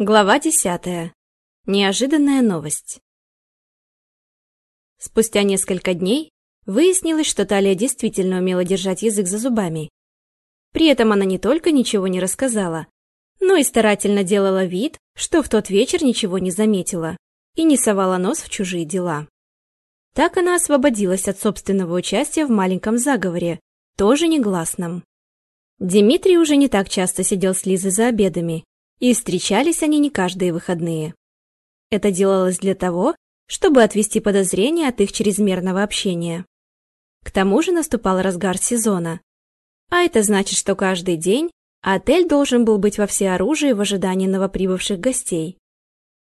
Глава десятая. Неожиданная новость. Спустя несколько дней выяснилось, что Талия действительно умела держать язык за зубами. При этом она не только ничего не рассказала, но и старательно делала вид, что в тот вечер ничего не заметила и не совала нос в чужие дела. Так она освободилась от собственного участия в маленьком заговоре, тоже негласном. Дмитрий уже не так часто сидел с Лизой за обедами, и встречались они не каждые выходные. Это делалось для того, чтобы отвести подозрения от их чрезмерного общения. К тому же наступал разгар сезона. А это значит, что каждый день отель должен был быть во всеоружии в ожидании новоприбывших гостей.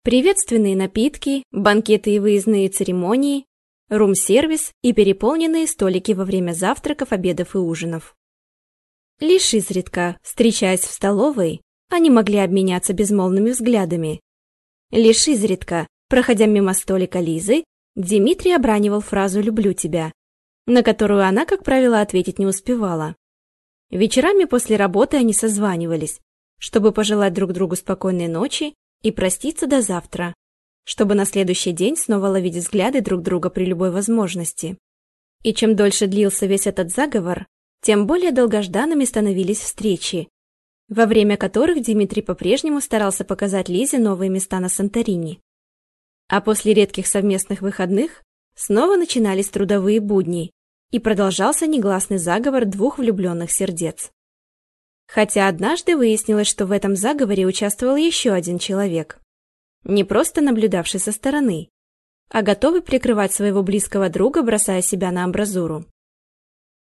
Приветственные напитки, банкеты и выездные церемонии, рум-сервис и переполненные столики во время завтраков, обедов и ужинов. Лишь изредка, встречаясь в столовой, они могли обменяться безмолвными взглядами. Лишь изредка, проходя мимо столика Лизы, Дмитрий обранивал фразу «люблю тебя», на которую она, как правило, ответить не успевала. Вечерами после работы они созванивались, чтобы пожелать друг другу спокойной ночи и проститься до завтра, чтобы на следующий день снова ловить взгляды друг друга при любой возможности. И чем дольше длился весь этот заговор, тем более долгожданными становились встречи, во время которых Дмитрий по-прежнему старался показать Лизе новые места на Санторини. А после редких совместных выходных снова начинались трудовые будни, и продолжался негласный заговор двух влюбленных сердец. Хотя однажды выяснилось, что в этом заговоре участвовал еще один человек, не просто наблюдавший со стороны, а готовый прикрывать своего близкого друга, бросая себя на амбразуру.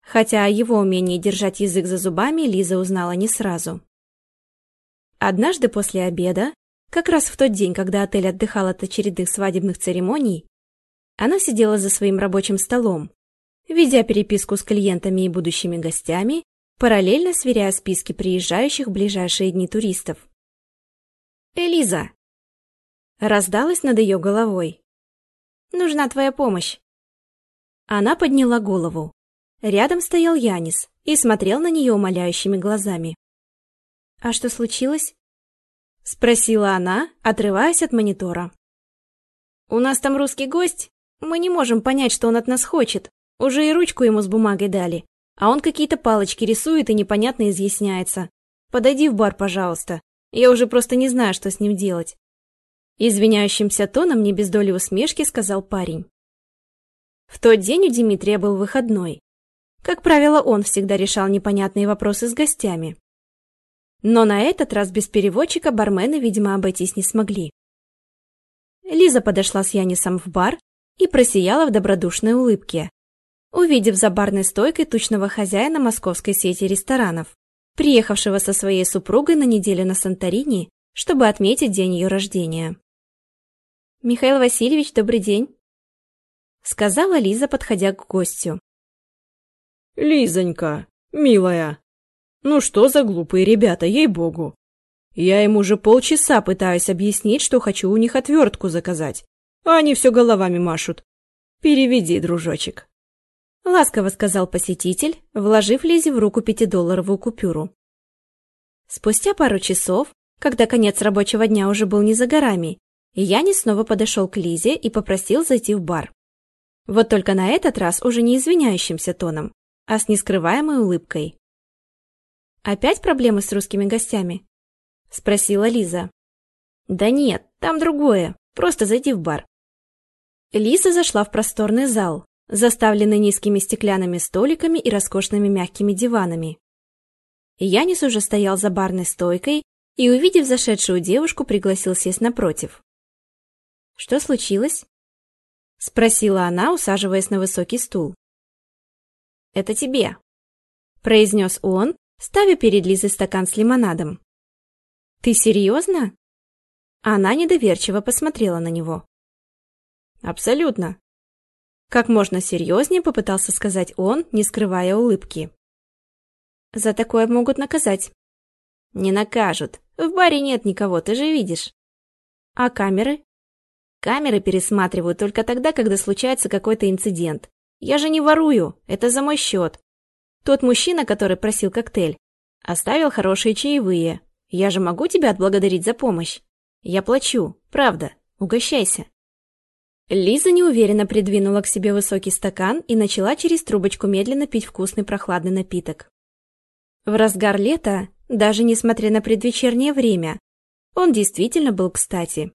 Хотя о его умении держать язык за зубами Лиза узнала не сразу. Однажды после обеда, как раз в тот день, когда отель отдыхал от очередных свадебных церемоний, она сидела за своим рабочим столом, ведя переписку с клиентами и будущими гостями, параллельно сверяя списки приезжающих в ближайшие дни туристов. «Элиза!» Раздалась над ее головой. «Нужна твоя помощь!» Она подняла голову. Рядом стоял Янис и смотрел на нее умоляющими глазами. «А что случилось?» — спросила она, отрываясь от монитора. «У нас там русский гость. Мы не можем понять, что он от нас хочет. Уже и ручку ему с бумагой дали. А он какие-то палочки рисует и непонятно изъясняется. Подойди в бар, пожалуйста. Я уже просто не знаю, что с ним делать». Извиняющимся тоном, не без доли усмешки, сказал парень. В тот день у Дмитрия был выходной. Как правило, он всегда решал непонятные вопросы с гостями. Но на этот раз без переводчика бармены, видимо, обойтись не смогли. Лиза подошла с Янисом в бар и просияла в добродушной улыбке, увидев за барной стойкой тучного хозяина московской сети ресторанов, приехавшего со своей супругой на неделю на Санторини, чтобы отметить день ее рождения. «Михаил Васильевич, добрый день!» Сказала Лиза, подходя к гостю. «Лизонька, милая, ну что за глупые ребята, ей-богу. Я им уже полчаса пытаюсь объяснить, что хочу у них отвертку заказать, а они все головами машут. Переведи, дружочек. Ласково сказал посетитель, вложив Лизе в руку пятидолларовую купюру. Спустя пару часов, когда конец рабочего дня уже был не за горами, Яни снова подошел к Лизе и попросил зайти в бар. Вот только на этот раз уже не извиняющимся тоном, а с нескрываемой улыбкой. «Опять проблемы с русскими гостями?» — спросила Лиза. «Да нет, там другое. Просто зайди в бар». Лиза зашла в просторный зал, заставленный низкими стеклянными столиками и роскошными мягкими диванами. Янис уже стоял за барной стойкой и, увидев зашедшую девушку, пригласил сесть напротив. «Что случилось?» — спросила она, усаживаясь на высокий стул. «Это тебе», — произнес он, ставя перед Лизой стакан с лимонадом. «Ты серьезно?» Она недоверчиво посмотрела на него. «Абсолютно». Как можно серьезнее попытался сказать он, не скрывая улыбки. «За такое могут наказать». «Не накажут. В баре нет никого, ты же видишь». «А камеры?» «Камеры пересматривают только тогда, когда случается какой-то инцидент. Я же не ворую, это за мой счет. Тот мужчина, который просил коктейль, оставил хорошие чаевые. Я же могу тебя отблагодарить за помощь? Я плачу, правда, угощайся. Лиза неуверенно придвинула к себе высокий стакан и начала через трубочку медленно пить вкусный прохладный напиток. В разгар лета, даже несмотря на предвечернее время, он действительно был кстати.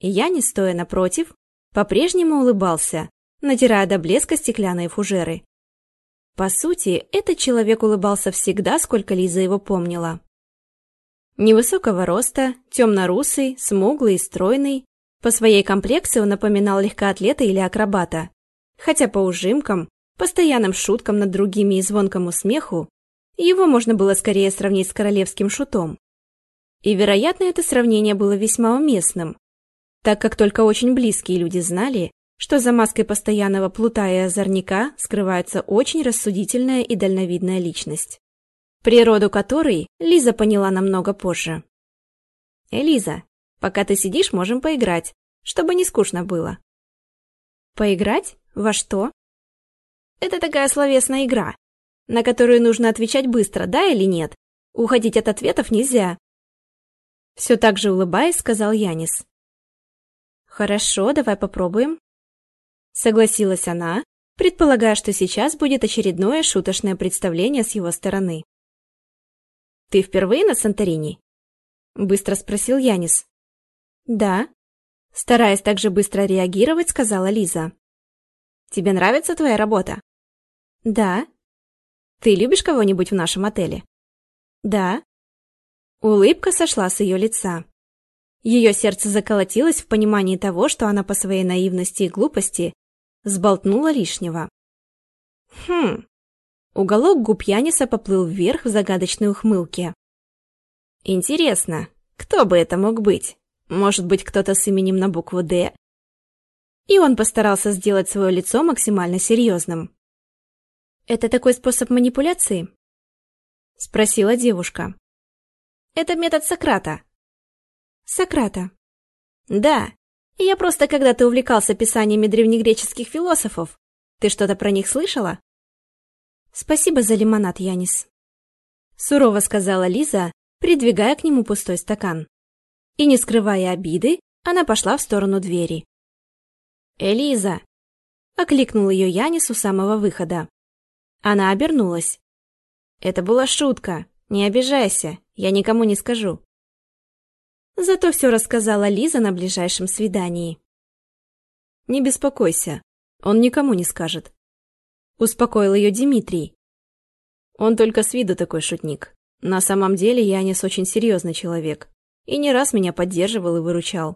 Я, не стоя напротив, по-прежнему улыбался, натирая до блеска стеклянные фужеры. По сути, этот человек улыбался всегда, сколько Лиза его помнила. Невысокого роста, темно-русый, смуглый и стройный, по своей комплекции он напоминал легкоатлета или акробата, хотя по ужимкам, постоянным шуткам над другими и звонкому смеху его можно было скорее сравнить с королевским шутом. И, вероятно, это сравнение было весьма уместным, так как только очень близкие люди знали, что за маской постоянного плута и озорника скрывается очень рассудительная и дальновидная личность, природу которой Лиза поняла намного позже. «Элиза, пока ты сидишь, можем поиграть, чтобы не скучно было». «Поиграть? Во что?» «Это такая словесная игра, на которую нужно отвечать быстро, да или нет. Уходить от ответов нельзя». Все так же улыбаясь, сказал Янис. «Хорошо, давай попробуем», Согласилась она, предполагая, что сейчас будет очередное шуточное представление с его стороны. «Ты впервые на Санторини?» Быстро спросил Янис. «Да». Стараясь так же быстро реагировать, сказала Лиза. «Тебе нравится твоя работа?» «Да». «Ты любишь кого-нибудь в нашем отеле?» «Да». Улыбка сошла с ее лица. Ее сердце заколотилось в понимании того, что она по своей наивности и глупости сболтнула лишнего. Хм. Уголок губ Яниса поплыл вверх в загадочной ухмылке. Интересно, кто бы это мог быть? Может быть, кто-то с именем на букву «Д»? И он постарался сделать свое лицо максимально серьезным. «Это такой способ манипуляции?» — спросила девушка. «Это метод Сократа». «Сократа». «Да, я просто когда-то увлекался писаниями древнегреческих философов. Ты что-то про них слышала? Спасибо за лимонад, Янис. Сурово сказала Лиза, придвигая к нему пустой стакан. И не скрывая обиды, она пошла в сторону двери. «Элиза!» — окликнул ее Янис у самого выхода. Она обернулась. «Это была шутка. Не обижайся, я никому не скажу». Зато все рассказала Лиза на ближайшем свидании. «Не беспокойся, он никому не скажет», — успокоил ее Дмитрий. «Он только с виду такой шутник. На самом деле Янис очень серьезный человек и не раз меня поддерживал и выручал».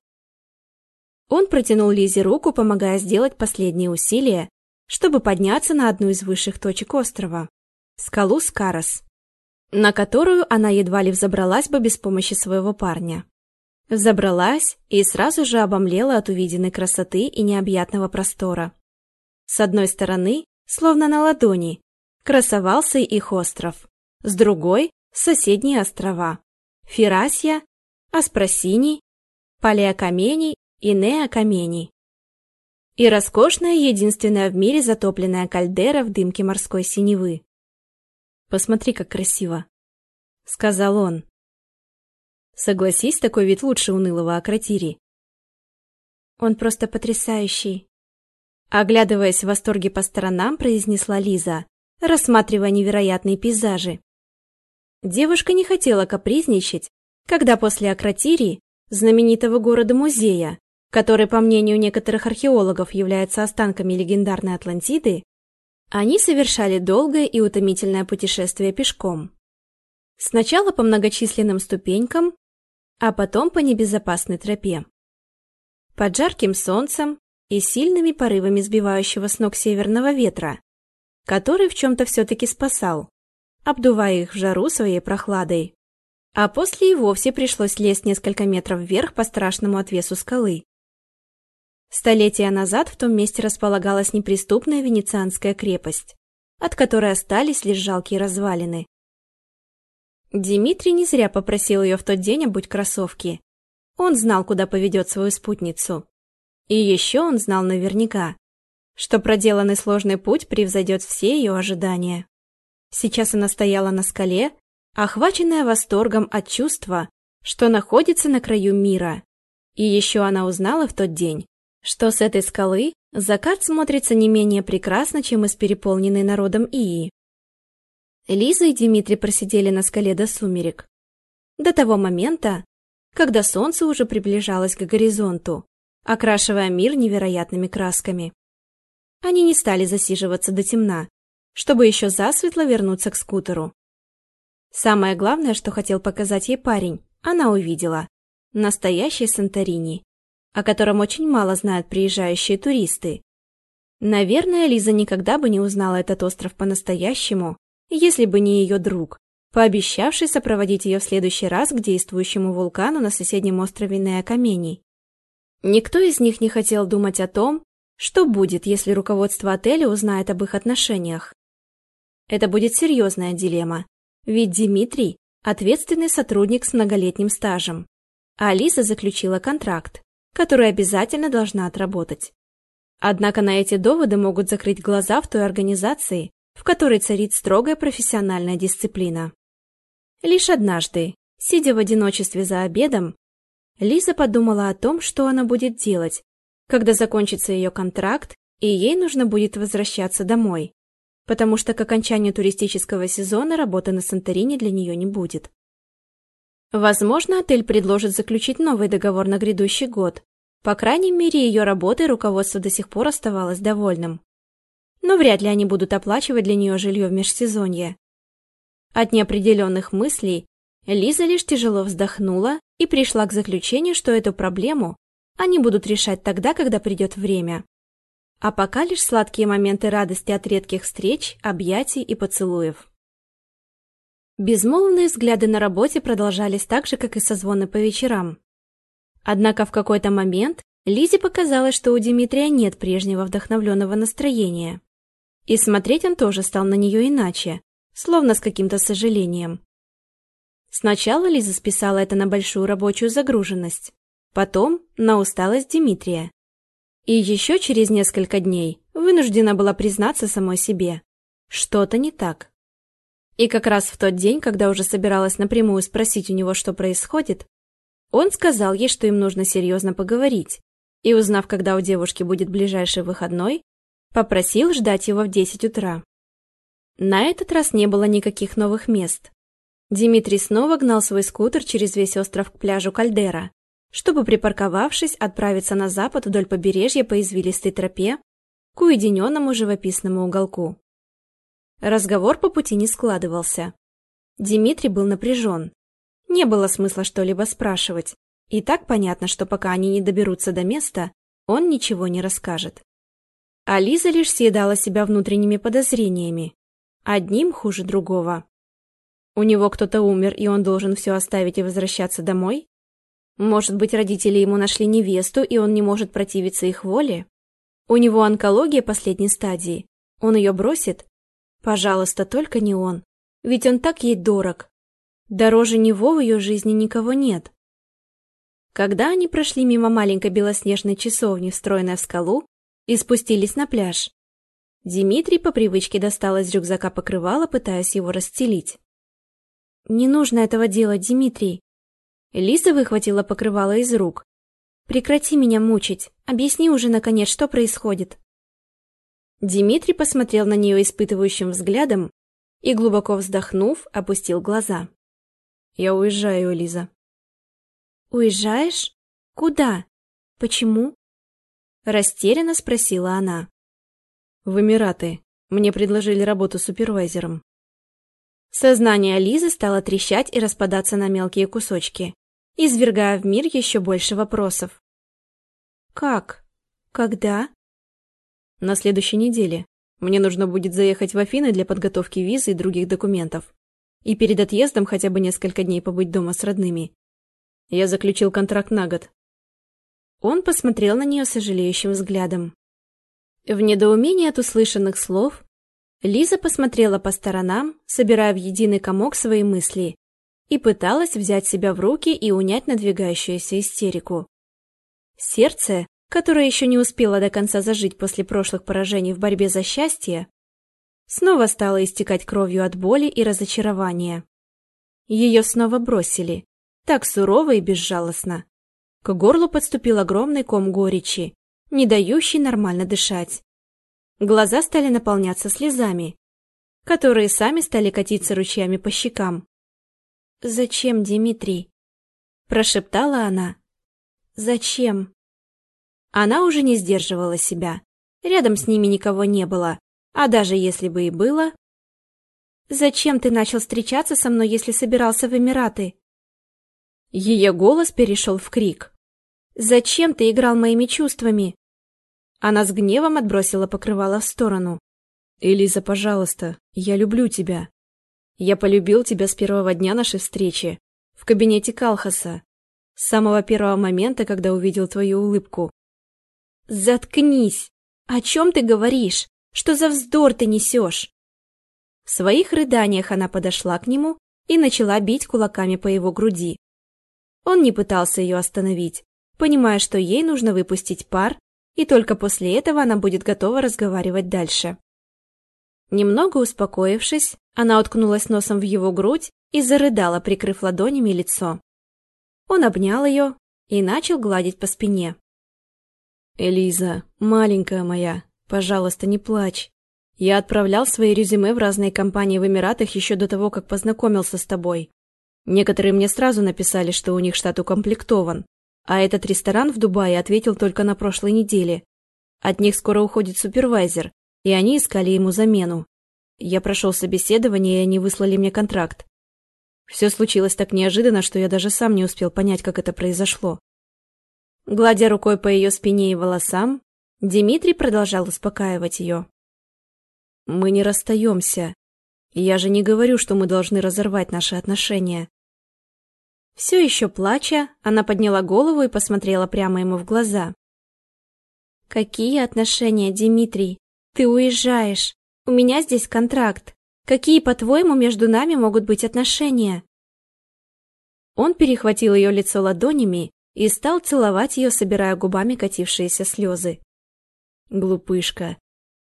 Он протянул Лизе руку, помогая сделать последние усилия, чтобы подняться на одну из высших точек острова — скалу Скарос, на которую она едва ли взобралась бы без помощи своего парня. Взобралась и сразу же обомлела от увиденной красоты и необъятного простора. С одной стороны, словно на ладони, красовался их остров, с другой – соседние острова – Ферасия, аспросини, Палеокамений и Неокамени. И роскошная, единственная в мире затопленная кальдера в дымке морской синевы. «Посмотри, как красиво!» – сказал он. Согласись, такой вид лучше унылого акротири. Он просто потрясающий. Оглядываясь в восторге по сторонам, произнесла Лиза, рассматривая невероятные пейзажи. Девушка не хотела капризничать, когда после Акротирии, знаменитого города-музея, который, по мнению некоторых археологов, является останками легендарной Атлантиды, они совершали долгое и утомительное путешествие пешком. Сначала по многочисленным ступенькам, а потом по небезопасной тропе. Под жарким солнцем и сильными порывами сбивающего с ног северного ветра, который в чем-то все-таки спасал, обдувая их в жару своей прохладой. А после и вовсе пришлось лезть несколько метров вверх по страшному отвесу скалы. Столетия назад в том месте располагалась неприступная венецианская крепость, от которой остались лишь жалкие развалины. Дмитрий не зря попросил ее в тот день обуть кроссовки. Он знал, куда поведет свою спутницу. И еще он знал наверняка, что проделанный сложный путь превзойдет все ее ожидания. Сейчас она стояла на скале, охваченная восторгом от чувства, что находится на краю мира. И еще она узнала в тот день, что с этой скалы закат смотрится не менее прекрасно, чем из переполненной народом Ии. Лиза и Дмитрий просидели на скале до сумерек. До того момента, когда солнце уже приближалось к горизонту, окрашивая мир невероятными красками. Они не стали засиживаться до темна, чтобы еще засветло вернуться к скутеру. Самое главное, что хотел показать ей парень, она увидела. Настоящий Санторини, о котором очень мало знают приезжающие туристы. Наверное, Лиза никогда бы не узнала этот остров по-настоящему, если бы не ее друг, пообещавший сопроводить ее в следующий раз к действующему вулкану на соседнем острове Неокамений. Никто из них не хотел думать о том, что будет, если руководство отеля узнает об их отношениях. Это будет серьезная дилемма, ведь Дмитрий – ответственный сотрудник с многолетним стажем, а Алиса заключила контракт, который обязательно должна отработать. Однако на эти доводы могут закрыть глаза в той организации, в которой царит строгая профессиональная дисциплина. Лишь однажды, сидя в одиночестве за обедом, Лиза подумала о том, что она будет делать, когда закончится ее контракт и ей нужно будет возвращаться домой, потому что к окончанию туристического сезона работы на Санторини для нее не будет. Возможно, отель предложит заключить новый договор на грядущий год. По крайней мере, ее работой руководство до сих пор оставалось довольным но вряд ли они будут оплачивать для нее жилье в межсезонье. От неопределенных мыслей Лиза лишь тяжело вздохнула и пришла к заключению, что эту проблему они будут решать тогда, когда придет время. А пока лишь сладкие моменты радости от редких встреч, объятий и поцелуев. Безмолвные взгляды на работе продолжались так же, как и созвоны по вечерам. Однако в какой-то момент Лизе показалось, что у Дмитрия нет прежнего вдохновленного настроения. И смотреть он тоже стал на нее иначе, словно с каким-то сожалением. Сначала Лиза списала это на большую рабочую загруженность, потом на усталость Дмитрия. И еще через несколько дней вынуждена была признаться самой себе. Что-то не так. И как раз в тот день, когда уже собиралась напрямую спросить у него, что происходит, он сказал ей, что им нужно серьезно поговорить, и, узнав, когда у девушки будет ближайший выходной, Попросил ждать его в 10 утра. На этот раз не было никаких новых мест. Дмитрий снова гнал свой скутер через весь остров к пляжу Кальдера, чтобы, припарковавшись, отправиться на запад вдоль побережья по извилистой тропе к уединенному живописному уголку. Разговор по пути не складывался. Дмитрий был напряжен. Не было смысла что-либо спрашивать. И так понятно, что пока они не доберутся до места, он ничего не расскажет. А Лиза лишь съедала себя внутренними подозрениями. Одним хуже другого. У него кто-то умер, и он должен все оставить и возвращаться домой? Может быть, родители ему нашли невесту, и он не может противиться их воле? У него онкология последней стадии. Он ее бросит? Пожалуйста, только не он. Ведь он так ей дорог. Дороже него в ее жизни никого нет. Когда они прошли мимо маленькой белоснежной часовни, встроенной в скалу, и спустились на пляж. Дмитрий по привычке достал из рюкзака покрывало, пытаясь его расстелить. «Не нужно этого делать, Дмитрий!» Лиза выхватила покрывало из рук. «Прекрати меня мучить! Объясни уже, наконец, что происходит!» Дмитрий посмотрел на нее испытывающим взглядом и, глубоко вздохнув, опустил глаза. «Я уезжаю, Лиза». «Уезжаешь? Куда? Почему?» Растерянно спросила она. «В Эмираты. Мне предложили работу супервайзером». Сознание Лизы стало трещать и распадаться на мелкие кусочки, извергая в мир еще больше вопросов. «Как? Когда?» «На следующей неделе. Мне нужно будет заехать в Афины для подготовки визы и других документов. И перед отъездом хотя бы несколько дней побыть дома с родными. Я заключил контракт на год, он посмотрел на нее сожалеющим взглядом. В недоумении от услышанных слов Лиза посмотрела по сторонам, собирая в единый комок свои мысли, и пыталась взять себя в руки и унять надвигающуюся истерику. Сердце, которое еще не успело до конца зажить после прошлых поражений в борьбе за счастье, снова стало истекать кровью от боли и разочарования. Ее снова бросили, так сурово и безжалостно, к горлу подступил огромный ком горечи, не дающий нормально дышать. Глаза стали наполняться слезами, которые сами стали катиться ручьями по щекам. «Зачем, Дмитрий?» – прошептала она. «Зачем?» Она уже не сдерживала себя. Рядом с ними никого не было, а даже если бы и было... «Зачем ты начал встречаться со мной, если собирался в Эмираты?» Ее голос перешел в крик. Зачем ты играл моими чувствами?» Она с гневом отбросила покрывало в сторону. «Элиза, пожалуйста, я люблю тебя. Я полюбил тебя с первого дня нашей встречи, в кабинете Калхаса, с самого первого момента, когда увидел твою улыбку». «Заткнись! О чем ты говоришь? Что за вздор ты несешь?» В своих рыданиях она подошла к нему и начала бить кулаками по его груди. Он не пытался ее остановить, понимая, что ей нужно выпустить пар, и только после этого она будет готова разговаривать дальше. Немного успокоившись, она уткнулась носом в его грудь и зарыдала, прикрыв ладонями лицо. Он обнял ее и начал гладить по спине. «Элиза, маленькая моя, пожалуйста, не плачь. Я отправлял свои резюме в разные компании в Эмиратах еще до того, как познакомился с тобой. Некоторые мне сразу написали, что у них штат укомплектован, а этот ресторан в Дубае ответил только на прошлой неделе. От них скоро уходит супервайзер, и они искали ему замену. Я прошел собеседование, и они выслали мне контракт. Все случилось так неожиданно, что я даже сам не успел понять, как это произошло. Гладя рукой по ее спине и волосам, Дмитрий продолжал успокаивать ее. «Мы не расстаемся. Я же не говорю, что мы должны разорвать наши отношения. Все еще плача, она подняла голову и посмотрела прямо ему в глаза. «Какие отношения, Дмитрий? Ты уезжаешь. У меня здесь контракт. Какие, по-твоему, между нами могут быть отношения?» Он перехватил ее лицо ладонями и стал целовать ее, собирая губами катившиеся слезы. «Глупышка,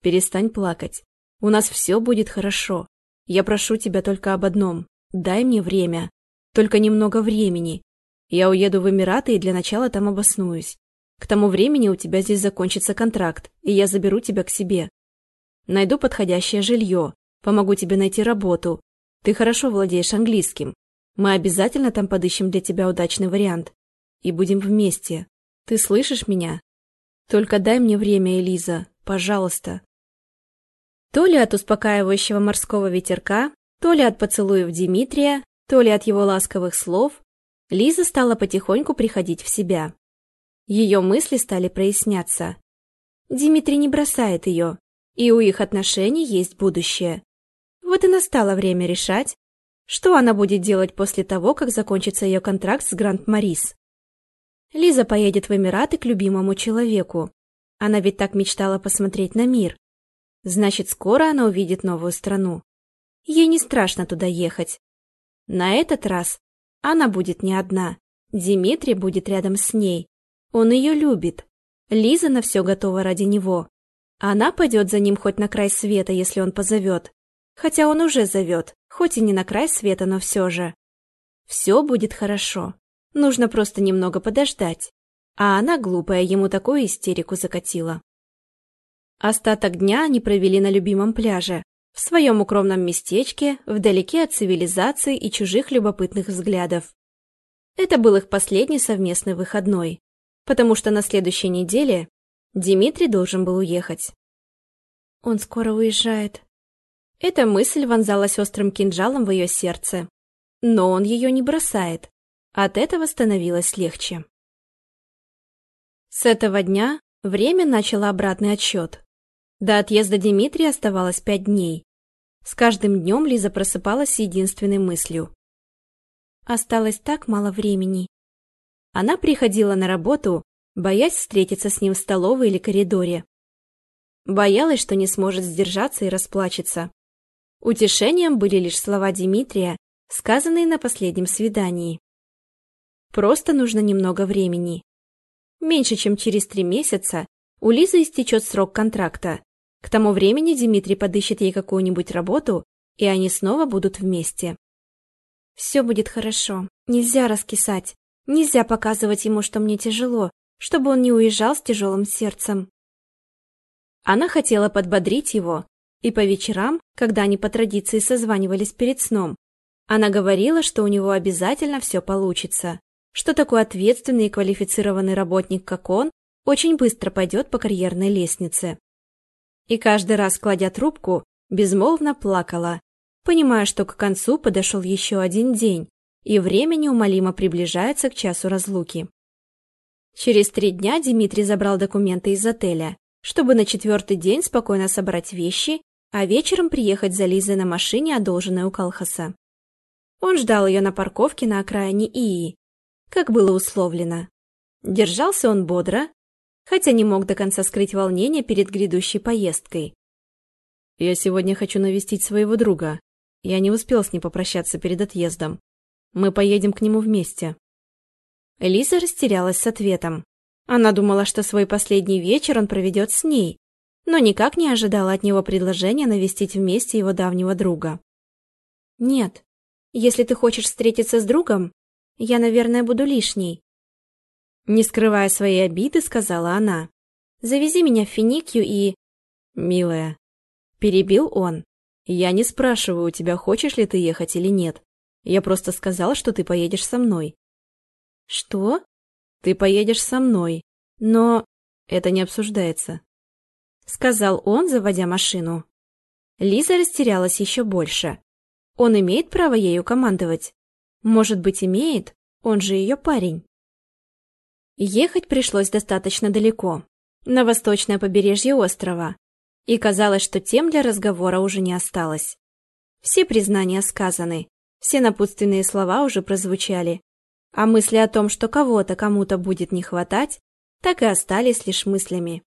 перестань плакать. У нас все будет хорошо. Я прошу тебя только об одном. Дай мне время. Только немного времени. Я уеду в Эмираты и для начала там обоснуюсь. К тому времени у тебя здесь закончится контракт, и я заберу тебя к себе. Найду подходящее жилье, помогу тебе найти работу. Ты хорошо владеешь английским. Мы обязательно там подыщем для тебя удачный вариант. И будем вместе. Ты слышишь меня? Только дай мне время, Элиза, пожалуйста. То ли от успокаивающего морского ветерка, то ли от поцелуев Дмитрия, то ли от его ласковых слов Лиза стала потихоньку приходить в себя. Ее мысли стали проясняться. Дмитрий не бросает ее, и у их отношений есть будущее. Вот и настало время решать, что она будет делать после того, как закончится ее контракт с Гранд Марис. Лиза поедет в Эмираты к любимому человеку. Она ведь так мечтала посмотреть на мир. Значит, скоро она увидит новую страну. Ей не страшно туда ехать. На этот раз она будет не одна. Димитрий будет рядом с ней. Он ее любит. Лиза на все готова ради него. Она пойдет за ним хоть на край света, если он позовет. Хотя он уже зовет, хоть и не на край света, но все же. Все будет хорошо. Нужно просто немного подождать. А она, глупая, ему такую истерику закатила. Остаток дня они провели на любимом пляже в своем укромном местечке, вдалеке от цивилизации и чужих любопытных взглядов. Это был их последний совместный выходной, потому что на следующей неделе Дмитрий должен был уехать. Он скоро уезжает. Эта мысль вонзалась острым кинжалом в ее сердце. Но он ее не бросает. От этого становилось легче. С этого дня время начало обратный отсчет. До отъезда Дмитрия оставалось пять дней. С каждым днем Лиза просыпалась с единственной мыслью. Осталось так мало времени. Она приходила на работу, боясь встретиться с ним в столовой или коридоре. Боялась, что не сможет сдержаться и расплачется. Утешением были лишь слова Дмитрия, сказанные на последнем свидании. Просто нужно немного времени. Меньше чем через три месяца у Лизы истечет срок контракта, к тому времени Дмитрий подыщет ей какую-нибудь работу, и они снова будут вместе. Все будет хорошо. Нельзя раскисать. Нельзя показывать ему, что мне тяжело, чтобы он не уезжал с тяжелым сердцем. Она хотела подбодрить его, и по вечерам, когда они по традиции созванивались перед сном, она говорила, что у него обязательно все получится, что такой ответственный и квалифицированный работник, как он, очень быстро пойдет по карьерной лестнице и каждый раз, кладя трубку, безмолвно плакала, понимая, что к концу подошел еще один день, и время неумолимо приближается к часу разлуки. Через три дня Дмитрий забрал документы из отеля, чтобы на четвертый день спокойно собрать вещи, а вечером приехать за Лизой на машине, одолженной у Калхаса. Он ждал ее на парковке на окраине Ии, как было условлено. Держался он бодро, хотя не мог до конца скрыть волнение перед грядущей поездкой. «Я сегодня хочу навестить своего друга. Я не успел с ним попрощаться перед отъездом. Мы поедем к нему вместе». Лиза растерялась с ответом. Она думала, что свой последний вечер он проведет с ней, но никак не ожидала от него предложения навестить вместе его давнего друга. «Нет, если ты хочешь встретиться с другом, я, наверное, буду лишней. Не скрывая своей обиды, сказала она. «Завези меня в Финикию и...» «Милая», — перебил он. «Я не спрашиваю у тебя, хочешь ли ты ехать или нет. Я просто сказал, что ты поедешь со мной». «Что?» «Ты поедешь со мной, но...» «Это не обсуждается», — сказал он, заводя машину. Лиза растерялась еще больше. Он имеет право ею командовать? Может быть, имеет? Он же ее парень. Ехать пришлось достаточно далеко, на восточное побережье острова, и казалось, что тем для разговора уже не осталось. Все признания сказаны, все напутственные слова уже прозвучали, а мысли о том, что кого-то кому-то будет не хватать, так и остались лишь мыслями.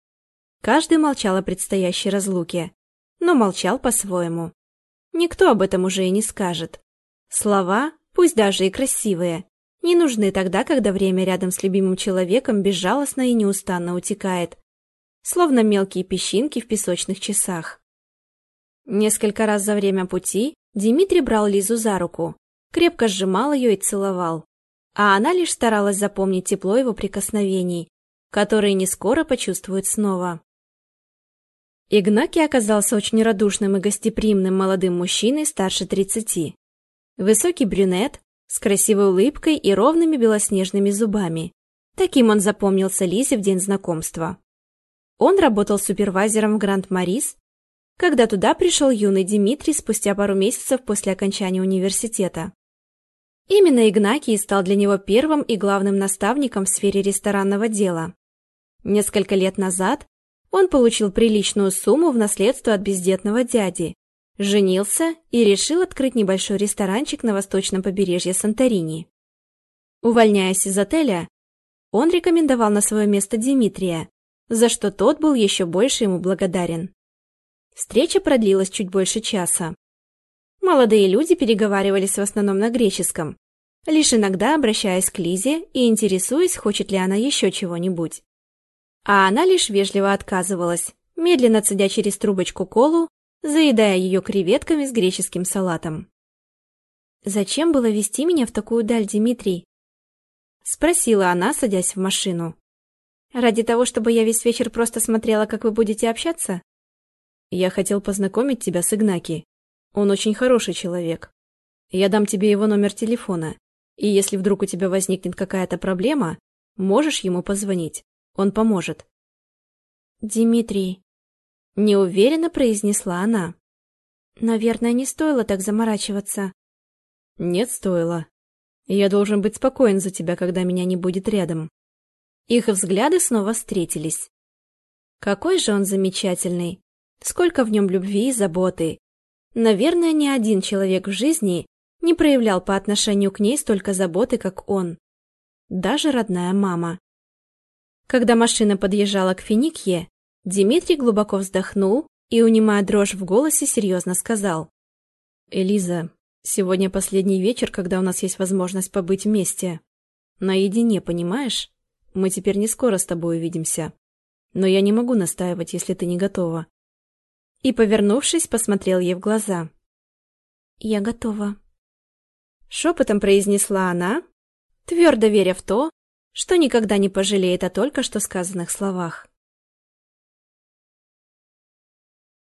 Каждый молчал о предстоящей разлуке, но молчал по-своему. Никто об этом уже и не скажет. Слова, пусть даже и красивые, не нужны тогда, когда время рядом с любимым человеком безжалостно и неустанно утекает, словно мелкие песчинки в песочных часах. Несколько раз за время пути Дмитрий брал Лизу за руку, крепко сжимал ее и целовал, а она лишь старалась запомнить тепло его прикосновений, которые не скоро почувствует снова. Игнакий оказался очень радушным и гостеприимным молодым мужчиной старше 30. Высокий брюнет, с красивой улыбкой и ровными белоснежными зубами. Таким он запомнился Лизе в день знакомства. Он работал супервайзером в Гранд Марис, когда туда пришел юный Дмитрий спустя пару месяцев после окончания университета. Именно Игнакий стал для него первым и главным наставником в сфере ресторанного дела. Несколько лет назад он получил приличную сумму в наследство от бездетного дяди женился и решил открыть небольшой ресторанчик на восточном побережье Санторини. Увольняясь из отеля, он рекомендовал на свое место Дмитрия, за что тот был еще больше ему благодарен. Встреча продлилась чуть больше часа. Молодые люди переговаривались в основном на греческом, лишь иногда обращаясь к Лизе и интересуясь, хочет ли она еще чего-нибудь. А она лишь вежливо отказывалась, медленно цедя через трубочку колу заедая ее креветками с греческим салатом. «Зачем было вести меня в такую даль, Дмитрий?» — спросила она, садясь в машину. «Ради того, чтобы я весь вечер просто смотрела, как вы будете общаться?» «Я хотел познакомить тебя с Игнаки. Он очень хороший человек. Я дам тебе его номер телефона, и если вдруг у тебя возникнет какая-то проблема, можешь ему позвонить. Он поможет». «Дмитрий...» Неуверенно произнесла она. Наверное, не стоило так заморачиваться. Нет, стоило. Я должен быть спокоен за тебя, когда меня не будет рядом. Их взгляды снова встретились. Какой же он замечательный! Сколько в нем любви и заботы! Наверное, ни один человек в жизни не проявлял по отношению к ней столько заботы, как он. Даже родная мама. Когда машина подъезжала к Финикье, Дмитрий глубоко вздохнул и, унимая дрожь в голосе, серьезно сказал. «Элиза, сегодня последний вечер, когда у нас есть возможность побыть вместе. Наедине, понимаешь? Мы теперь не скоро с тобой увидимся. Но я не могу настаивать, если ты не готова». И, повернувшись, посмотрел ей в глаза. «Я готова», — шепотом произнесла она, твердо веря в то, что никогда не пожалеет о только что сказанных словах.